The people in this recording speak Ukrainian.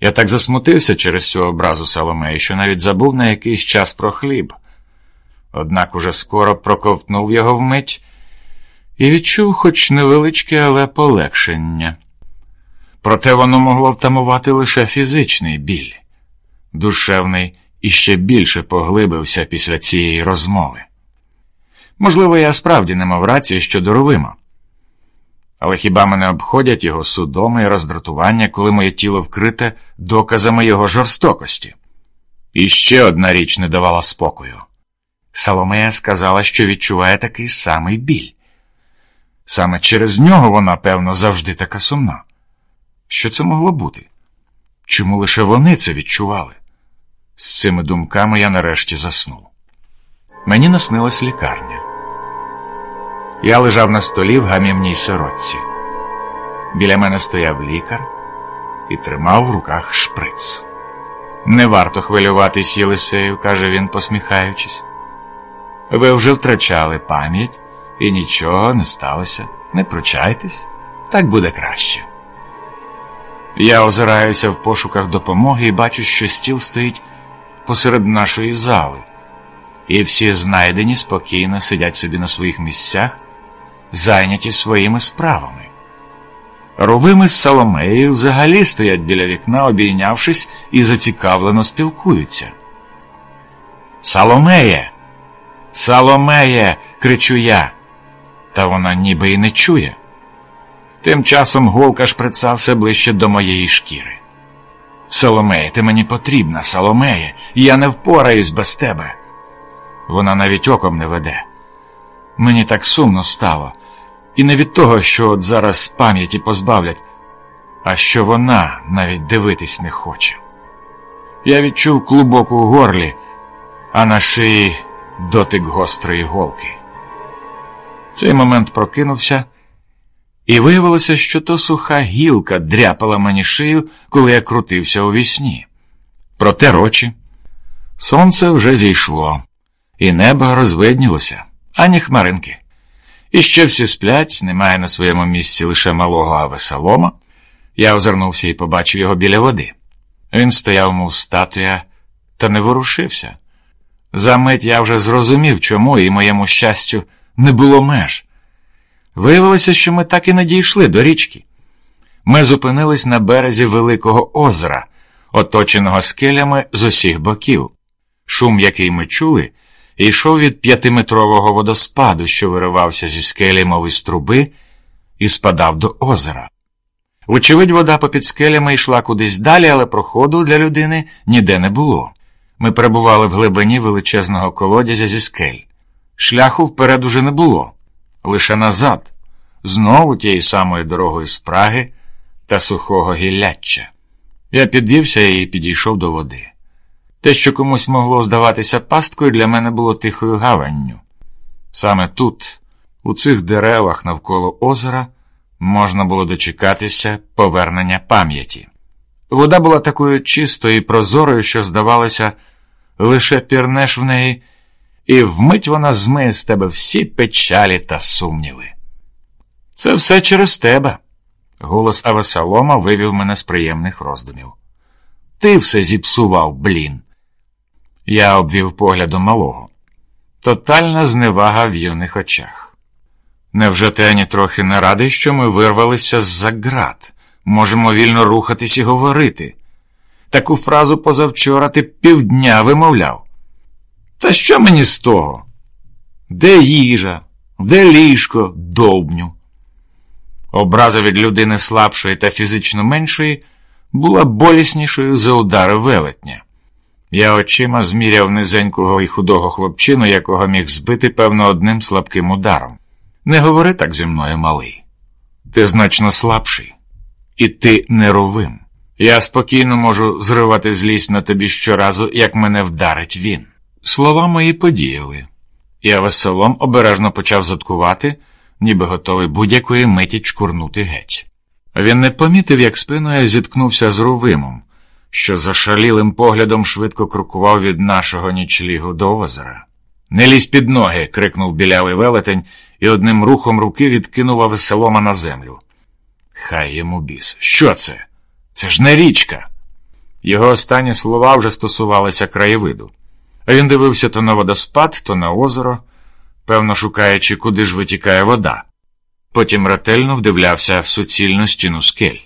Я так засмутився через цю образу Соломеї, що навіть забув на якийсь час про хліб. Однак уже скоро проковтнув його вмить і відчув хоч невеличке, але полегшення. Проте воно могло втамувати лише фізичний біль, душевний іще більше поглибився після цієї розмови. Можливо, я справді не мав рації щодо Ровима. Але хіба мене обходять його судоми і роздратування, коли моє тіло вкрите доказами його жорстокості? І ще одна річ не давала спокою. Соломея сказала, що відчуває такий самий біль. Саме через нього вона, певно, завжди така сумна. Що це могло бути? Чому лише вони це відчували? З цими думками я нарешті заснув. Мені наснилась лікарня. Я лежав на столі в гамівній сорочці. Біля мене стояв лікар і тримав в руках шприц. Не варто хвилюватись, Єлисею, каже він, посміхаючись. Ви вже втрачали пам'ять і нічого не сталося. Не пручайтесь, так буде краще. Я озираюся в пошуках допомоги і бачу, що стіл стоїть посеред нашої зали, і всі знайдені спокійно сидять собі на своїх місцях, зайняті своїми справами. Ровими з Соломеєю взагалі стоять біля вікна, обійнявшись і зацікавлено спілкуються. Соломеє! Соломеє! кричу я, та вона ніби й не чує. Тим часом голка шприца все ближче до моєї шкіри. Соломеє, ти мені потрібна, Соломеє, я не впораюсь без тебе. Вона навіть оком не веде. Мені так сумно стало, і не від того, що от зараз пам'яті позбавлять, а що вона навіть дивитись не хоче. Я відчув клубок у горлі, а на шиї дотик гострої голки. Цей момент прокинувся. І виявилося, що то суха гілка дряпала мені шию, коли я крутився у вісні. Проте рочі. Сонце вже зійшло, і небо розвиднілося, ані хмаринки. І ще всі сплять, немає на своєму місці лише малого авесолома. Я озирнувся і побачив його біля води. Він стояв, мов статуя, та не ворушився. За мить я вже зрозумів, чому і моєму щастю не було меж. Виявилося, що ми так і не дійшли до річки. Ми зупинились на березі Великого озера, оточеного скелями з усіх боків. Шум, який ми чули, йшов від п'ятиметрового водоспаду, що виривався зі скелі, мов із труби, і спадав до озера. Вочевидь, вода попід скелями йшла кудись далі, але проходу для людини ніде не було. Ми перебували в глибині величезного колодязя зі скель. Шляху вперед уже не було лише назад, знову тією самою дорогою з Праги та сухого гілляччя. Я підвівся і підійшов до води. Те, що комусь могло здаватися пасткою, для мене було тихою гаванню. Саме тут, у цих деревах навколо озера, можна було дочекатися повернення пам'яті. Вода була такою чистою і прозорою, що, здавалося, лише пірнеш в неї і вмить вона змиє з тебе всі печалі та сумніви. Це все через тебе. Голос Авесалома вивів мене з приємних роздумів. Ти все зіпсував, блін. Я обвів поглядом малого. Тотальна зневага в юних очах. Невже ти ані трохи не радий, що ми вирвалися з-за град? Можемо вільно рухатись і говорити. Таку фразу позавчора ти півдня вимовляв. Та що мені з того? Де їжа, де ліжко, довбню? Образа від людини слабшої та фізично меншої була боліснішою за удари велетня. Я очима зміряв низенького і худого хлопчину, якого міг збити, певно, одним слабким ударом. Не говори так зі мною, малий. Ти значно слабший, і ти неровим. Я спокійно можу зривати злість на тобі щоразу, як мене вдарить він. Слова мої подіяли. Я веселом обережно почав заткувати, ніби готовий будь-якої миті чкурнути геть. Він не помітив, як спиною зіткнувся з Рувимом, що зашалілим поглядом швидко крокував від нашого нічлігу до озера. Не лізь під ноги. крикнув білявий велетень і одним рухом руки відкинув веселома на землю. Хай йому біс. Що це? Це ж не річка. Його останні слова вже стосувалися краєвиду. А він дивився то на водоспад, то на озеро, певно шукаючи, куди ж витікає вода. Потім ретельно вдивлявся в суцільну стіну скель.